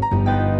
Música